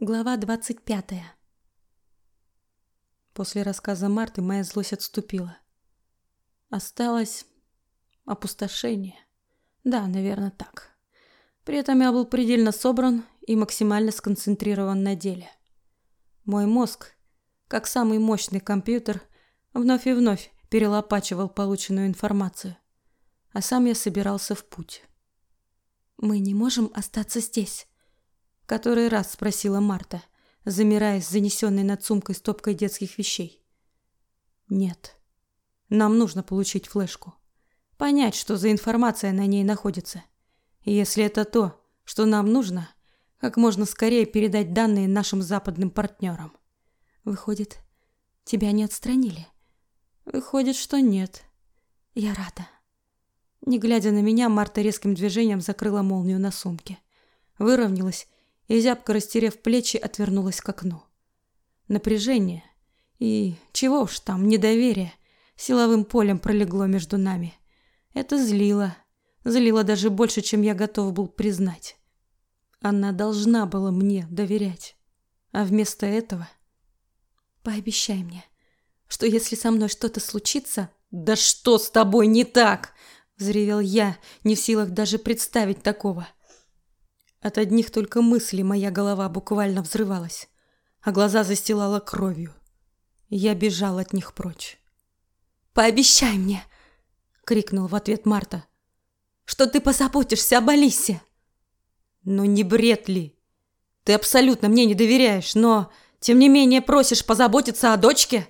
Глава двадцать пятая. После рассказа Марты моя злость отступила. Осталось опустошение. Да, наверное, так. При этом я был предельно собран и максимально сконцентрирован на деле. Мой мозг, как самый мощный компьютер, вновь и вновь перелопачивал полученную информацию, а сам я собирался в путь. Мы не можем остаться здесь, который раз спросила Марта, замирая с занесенной над сумкой стопкой детских вещей. Нет. Нам нужно получить флешку. Понять, что за информация на ней находится. И если это то, что нам нужно, как можно скорее передать данные нашим западным партнерам. Выходит, тебя не отстранили? Выходит, что нет. Я рада. Не глядя на меня, Марта резким движением закрыла молнию на сумке. Выровнялась и, зябко растерев плечи, отвернулась к окну. Напряжение и, чего уж там, недоверие силовым полем пролегло между нами. Это злило, злило даже больше, чем я готов был признать. Она должна была мне доверять, а вместо этого... Пообещай мне, что если со мной что-то случится... «Да что с тобой не так?» — взревел я, не в силах даже представить такого. От одних только мыслей моя голова буквально взрывалась, а глаза застилала кровью. Я бежал от них прочь. «Пообещай мне!» — крикнул в ответ Марта. «Что ты позаботишься об Алисе!» «Ну не бред ли? Ты абсолютно мне не доверяешь, но, тем не менее, просишь позаботиться о дочке?»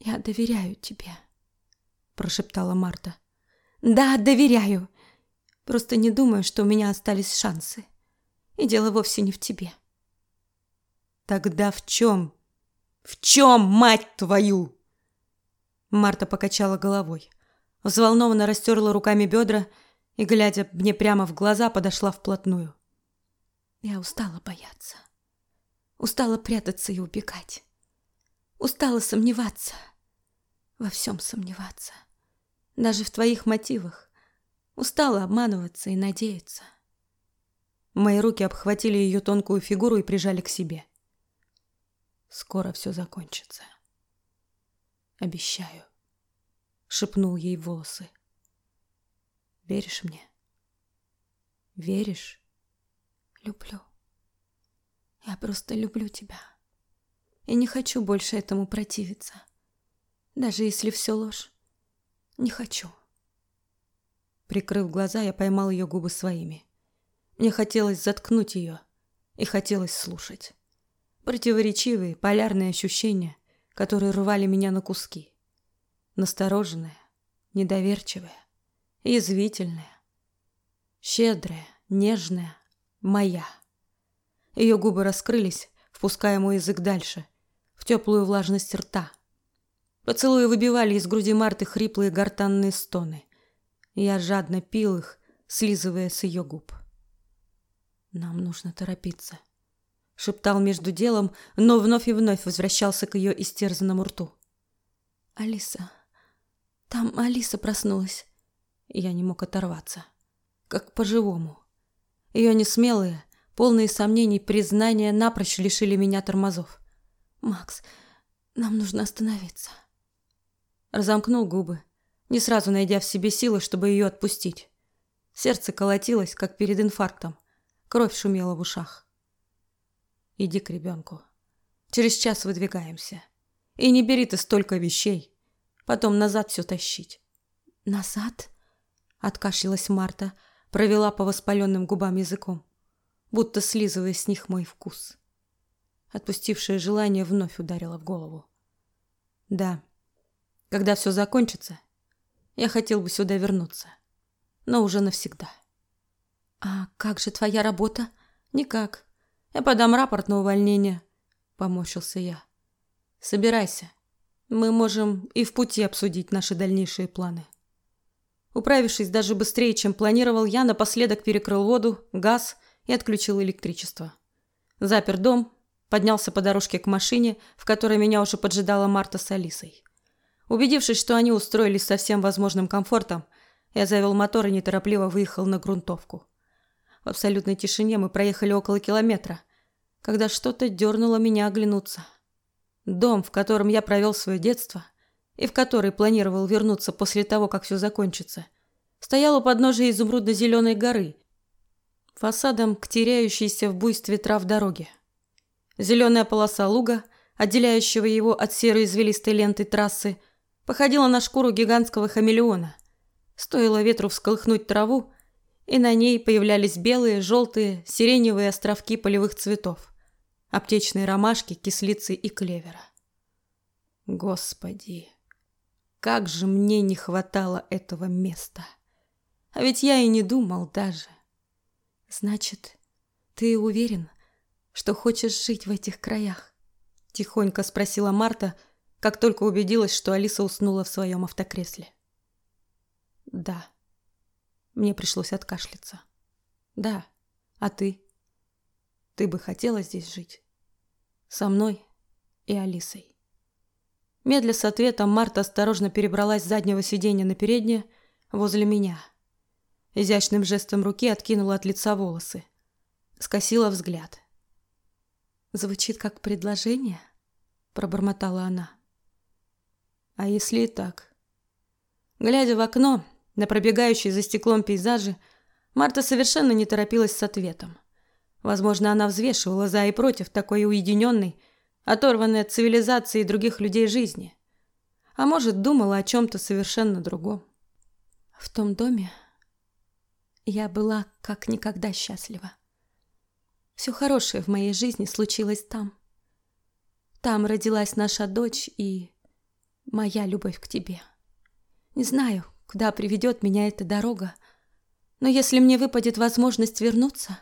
«Я доверяю тебе», — прошептала Марта. «Да, доверяю. Просто не думаю, что у меня остались шансы. И дело вовсе не в тебе. Тогда в чем? В чем, мать твою? Марта покачала головой. Взволнованно растерла руками бедра и, глядя мне прямо в глаза, подошла вплотную. Я устала бояться. Устала прятаться и убегать. Устала сомневаться. Во всем сомневаться. Даже в твоих мотивах. Устала обманываться и надеяться. Мои руки обхватили ее тонкую фигуру и прижали к себе. Скоро все закончится. Обещаю, шепнул ей волосы. Веришь мне? Веришь? Люблю. Я просто люблю тебя. И не хочу больше этому противиться. Даже если все ложь. Не хочу. Прикрыв глаза, я поймал ее губы своими. Мне хотелось заткнуть ее и хотелось слушать. Противоречивые, полярные ощущения, которые рвали меня на куски. Настороженная, недоверчивая, язвительная, щедрая, нежная, моя. Ее губы раскрылись, впуская мой язык дальше, в теплую влажность рта. Поцелуи выбивали из груди Марты хриплые гортанные стоны. Я жадно пил их, слизывая с ее губ. Нам нужно торопиться, шептал между делом, но вновь и вновь возвращался к ее истерзанному рту. Алиса, там Алиса проснулась. Я не мог оторваться, как по-живому. Ее несмелые, полные сомнений признания напрочь лишили меня тормозов. Макс, нам нужно остановиться. Разомкнул губы, не сразу найдя в себе силы, чтобы ее отпустить. Сердце колотилось, как перед инфарктом. Кровь шумела в ушах. Иди к ребенку. Через час выдвигаемся. И не бери ты столько вещей. Потом назад все тащить. Назад? Откашлялась Марта, провела по воспаленным губам языком, будто слизывая с них мой вкус. Отпустившее желание вновь ударило в голову. Да, когда все закончится, я хотел бы сюда вернуться, но уже навсегда. А как же твоя работа? Никак. Я подам рапорт на увольнение, поморщился я. Собирайся. Мы можем и в пути обсудить наши дальнейшие планы. Управившись даже быстрее, чем планировал, я напоследок перекрыл воду, газ и отключил электричество. Запер дом, поднялся по дорожке к машине, в которой меня уже поджидала Марта с Алисой. Убедившись, что они устроились со всем возможным комфортом, я завел мотор и неторопливо выехал на грунтовку. В абсолютной тишине мы проехали около километра. когда что-то дернуло меня оглянуться. Дом, в котором я провел свое детство и в который планировал вернуться после того, как все закончится, стоял у подножия изумрудно-зеленой горы, фасадом к теряющейся в буйстве трав дороге. Зеленая полоса луга, отделяющего его от серой извилистой ленты трассы, походила на шкуру гигантского хамелеона. Стоило ветру всколыхнуть траву, и на ней появлялись белые, желтые, сиреневые островки полевых цветов, аптечные ромашки, кислицы и клевера. Господи, как же мне не хватало этого места! А ведь я и не думал даже. Значит, ты уверен, что хочешь жить в этих краях? Тихонько спросила Марта, как только убедилась, что Алиса уснула в своем автокресле. Да. Мне пришлось откашляться. Да. А ты? Ты бы хотела здесь жить? Со мной и Алисой. Медля с ответом Марта осторожно перебралась с заднего сиденья на переднее возле меня. Изящным жестом руки откинула от лица волосы. Скосила взгляд. «Звучит как предложение?» – пробормотала она. «А если и так?» Глядя в окно, на пробегающие за стеклом пейзажи, Марта совершенно не торопилась с ответом. Возможно, она взвешивала за и против такой уединенной, оторванной от цивилизации и других людей жизни. А может, думала о чем-то совершенно другом. В том доме я была как никогда счастлива. Все хорошее в моей жизни случилось там. Там родилась наша дочь и моя любовь к тебе. Не знаю, куда приведет меня эта дорога. Но если мне выпадет возможность вернуться,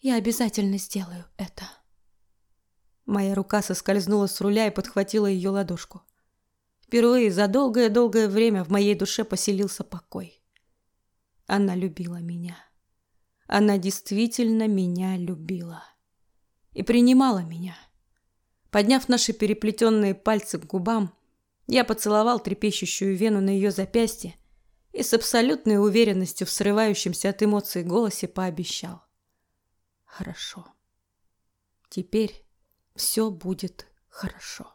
я обязательно сделаю это. Моя рука соскользнула с руля и подхватила ее ладошку. Впервые за долгое-долгое время в моей душе поселился покой. Она любила меня. Она действительно меня любила. И принимала меня. Подняв наши переплетенные пальцы к губам, я поцеловал трепещущую вену на ее запястье и с абсолютной уверенностью в срывающемся от эмоций голосе пообещал. Хорошо. Теперь все будет хорошо.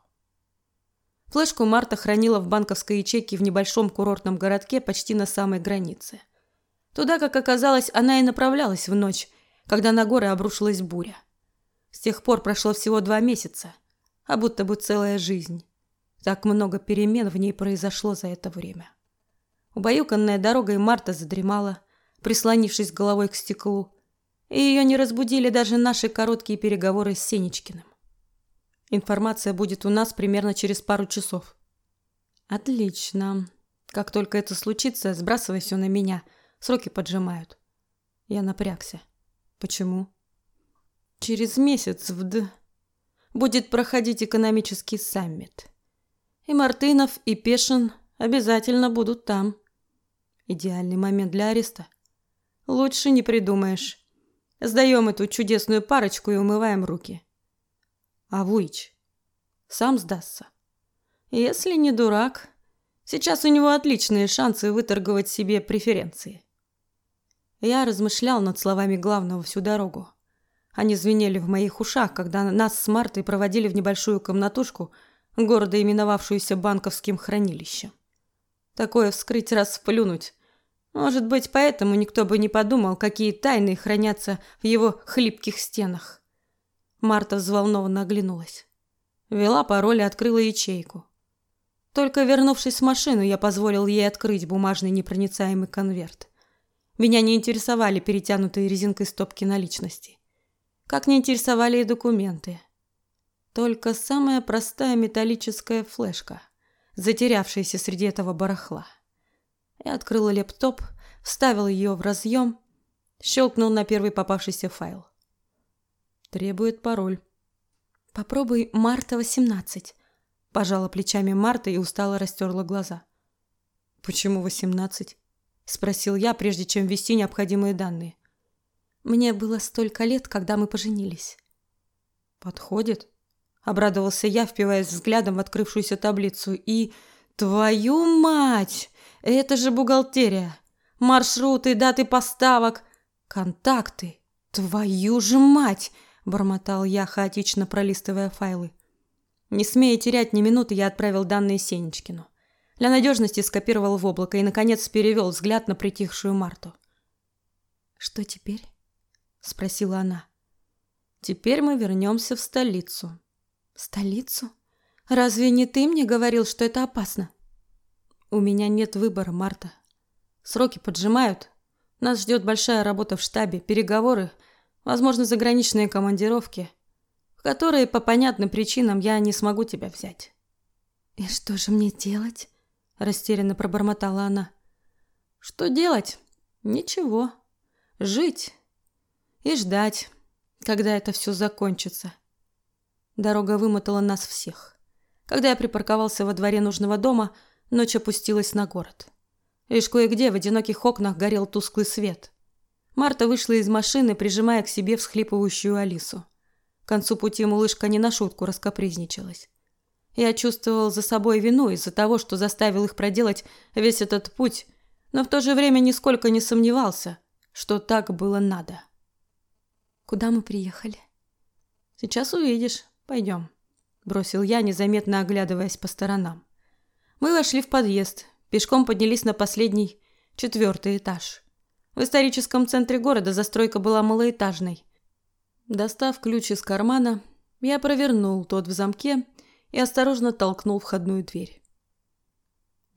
Флешку Марта хранила в банковской ячейке в небольшом курортном городке почти на самой границе. Туда, как оказалось, она и направлялась в ночь, когда на горы обрушилась буря. С тех пор прошло всего два месяца, а будто бы целая жизнь. Так много перемен в ней произошло за это время. Убаюканная дорогой Марта задремала, прислонившись головой к стеклу, и ее не разбудили даже наши короткие переговоры с Сенечкиным. Информация будет у нас примерно через пару часов. Отлично. Как только это случится, сбрасывай все на меня. Сроки поджимают. Я напрягся. Почему? Через месяц в Д будет проходить экономический саммит. И Мартынов, и Пешин обязательно будут там. Идеальный момент для ареста. Лучше не придумаешь. Сдаем эту чудесную парочку и умываем руки. А Вуич сам сдастся. Если не дурак, сейчас у него отличные шансы выторговать себе преференции. Я размышлял над словами главного всю дорогу. Они звенели в моих ушах, когда нас с Мартой проводили в небольшую комнатушку – гордо именовавшуюся банковским хранилищем. Такое вскрыть раз вплюнуть. Может быть, поэтому никто бы не подумал, какие тайны хранятся в его хлипких стенах. Марта взволнованно оглянулась. Вела пароль и открыла ячейку. Только вернувшись в машину, я позволил ей открыть бумажный непроницаемый конверт. Меня не интересовали перетянутые резинкой стопки наличности. Как не интересовали и документы. Только самая простая металлическая флешка, затерявшаяся среди этого барахла. Я открыл лэптоп, вставил ее в разъем, щелкнул на первый попавшийся файл. Требует пароль. Попробуй Марта 18. Пожала плечами Марта и устало растерла глаза. Почему 18? спросил я, прежде чем ввести необходимые данные. Мне было столько лет, когда мы поженились. Подходит? Обрадовался я, впиваясь взглядом в открывшуюся таблицу. И... Твою мать! Это же бухгалтерия! Маршруты, даты поставок, контакты. Твою же мать! бормотал я, хаотично пролистывая файлы. Не смея терять ни минуты, я отправил данные Сенечкину. Для надежности скопировал в облако и, наконец, перевел взгляд на притихшую Марту. «Что теперь?» – спросила она. «Теперь мы вернемся в столицу». «Столицу? Разве не ты мне говорил, что это опасно?» «У меня нет выбора, Марта. Сроки поджимают. Нас ждет большая работа в штабе, переговоры, возможно, заграничные командировки, в которые по понятным причинам я не смогу тебя взять». «И что же мне делать?» растерянно пробормотала она. Что делать? Ничего. Жить и ждать, когда это все закончится. Дорога вымотала нас всех. Когда я припарковался во дворе нужного дома, ночь опустилась на город. Лишь кое-где в одиноких окнах горел тусклый свет. Марта вышла из машины, прижимая к себе всхлипывающую Алису. К концу пути малышка не на шутку раскопризничалась. Я чувствовал за собой вину из-за того, что заставил их проделать весь этот путь, но в то же время нисколько не сомневался, что так было надо. Куда мы приехали? Сейчас увидишь. Пойдем, бросил я, незаметно оглядываясь по сторонам. Мы вошли в подъезд, пешком поднялись на последний, четвертый этаж. В историческом центре города застройка была малоэтажной. Достав ключ из кармана, я провернул тот в замке и осторожно толкнул входную дверь.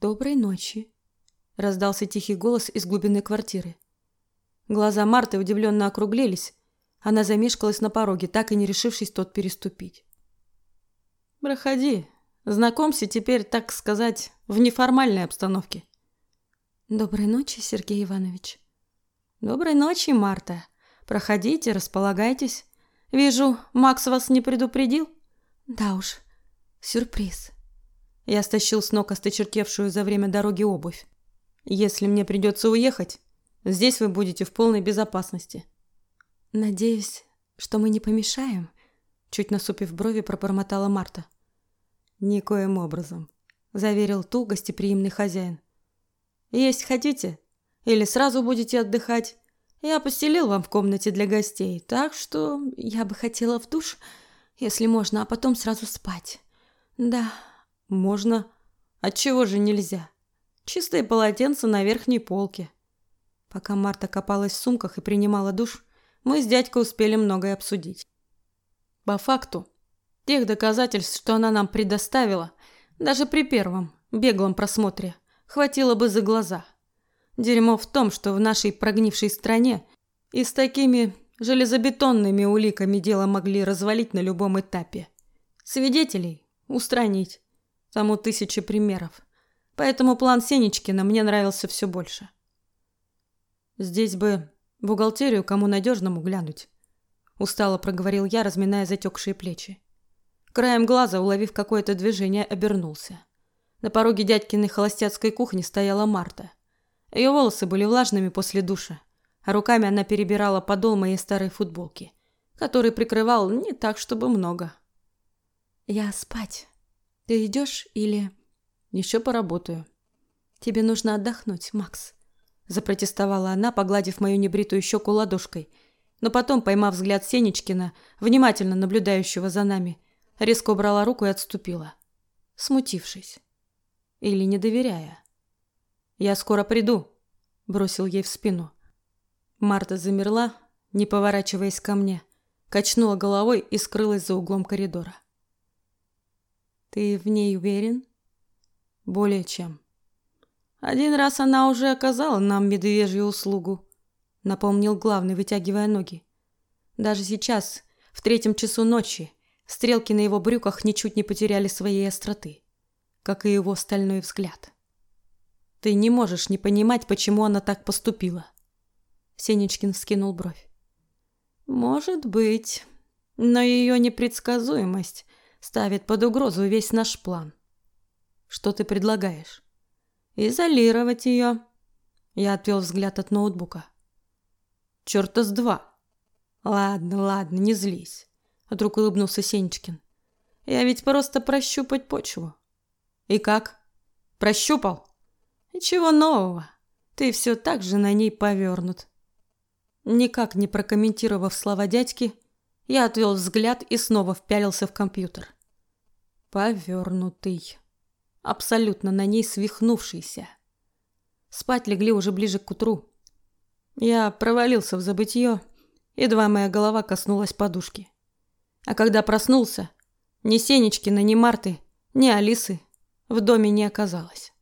«Доброй ночи», – раздался тихий голос из глубины квартиры. Глаза Марты удивленно округлились. Она замешкалась на пороге, так и не решившись тот переступить. «Проходи. Знакомься теперь, так сказать, в неформальной обстановке». «Доброй ночи, Сергей Иванович». «Доброй ночи, Марта. Проходите, располагайтесь. Вижу, Макс вас не предупредил?» «Да уж, Сюрприз. Я стащил с ног осточертевшую за время дороги обувь. Если мне придется уехать, здесь вы будете в полной безопасности. Надеюсь, что мы не помешаем, чуть насупив брови, пробормотала Марта. Никоим образом, заверил ту гостеприимный хозяин. Есть хотите? Или сразу будете отдыхать? Я постелил вам в комнате для гостей, так что я бы хотела в душ, если можно, а потом сразу спать. Да, можно. Отчего же нельзя? Чистые полотенца на верхней полке. Пока Марта копалась в сумках и принимала душ, мы с дядькой успели многое обсудить. По факту, тех доказательств, что она нам предоставила, даже при первом, беглом просмотре, хватило бы за глаза. Дерьмо в том, что в нашей прогнившей стране и с такими железобетонными уликами дело могли развалить на любом этапе. Свидетелей устранить. Тому тысячи примеров. Поэтому план Сенечкина мне нравился все больше. Здесь бы бухгалтерию кому надежному глянуть. Устало проговорил я, разминая затекшие плечи. Краем глаза, уловив какое-то движение, обернулся. На пороге дядькиной холостяцкой кухни стояла Марта. Ее волосы были влажными после душа, а руками она перебирала подол моей старой футболки, который прикрывал не так, чтобы много. Я спать. Ты идешь или... Еще поработаю. Тебе нужно отдохнуть, Макс. Запротестовала она, погладив мою небритую щеку ладошкой. Но потом, поймав взгляд Сенечкина, внимательно наблюдающего за нами, резко убрала руку и отступила. Смутившись. Или не доверяя. «Я скоро приду», – бросил ей в спину. Марта замерла, не поворачиваясь ко мне, качнула головой и скрылась за углом коридора. Ты в ней уверен? Более чем. Один раз она уже оказала нам медвежью услугу, напомнил главный, вытягивая ноги. Даже сейчас, в третьем часу ночи, стрелки на его брюках ничуть не потеряли своей остроты, как и его стальной взгляд. Ты не можешь не понимать, почему она так поступила. Сенечкин вскинул бровь. Может быть, но ее непредсказуемость ставит под угрозу весь наш план. Что ты предлагаешь? Изолировать ее. Я отвел взгляд от ноутбука. Чёрта с два. Ладно, ладно, не злись. Вдруг улыбнулся Сенечкин. Я ведь просто прощупать почву. И как? Прощупал? Ничего нового. Ты все так же на ней повернут. Никак не прокомментировав слова дядьки, Я отвел взгляд и снова впялился в компьютер. Повернутый. Абсолютно на ней свихнувшийся. Спать легли уже ближе к утру. Я провалился в забытье, едва моя голова коснулась подушки. А когда проснулся, ни Сенечкина, ни Марты, ни Алисы в доме не оказалось.